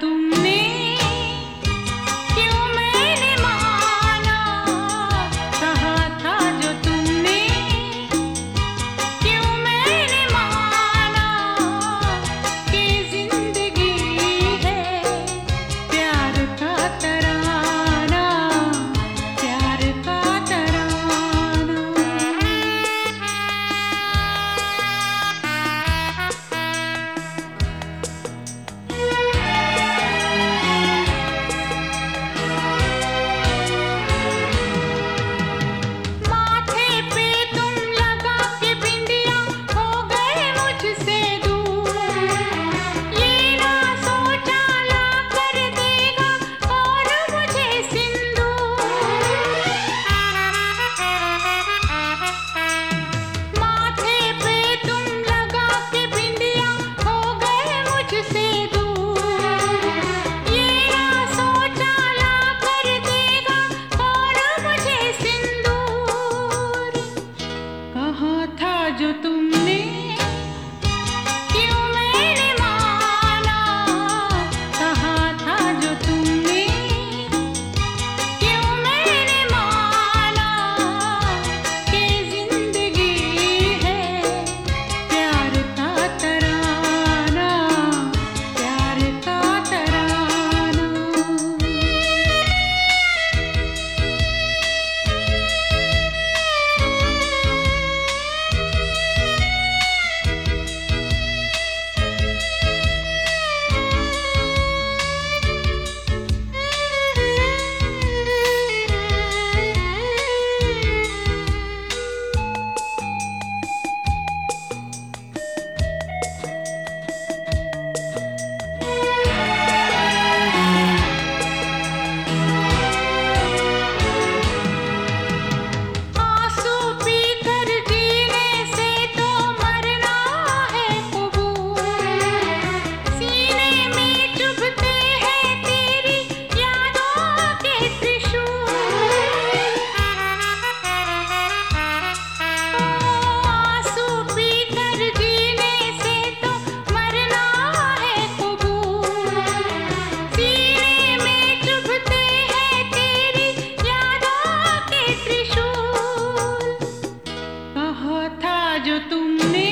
तुमने जो तुमने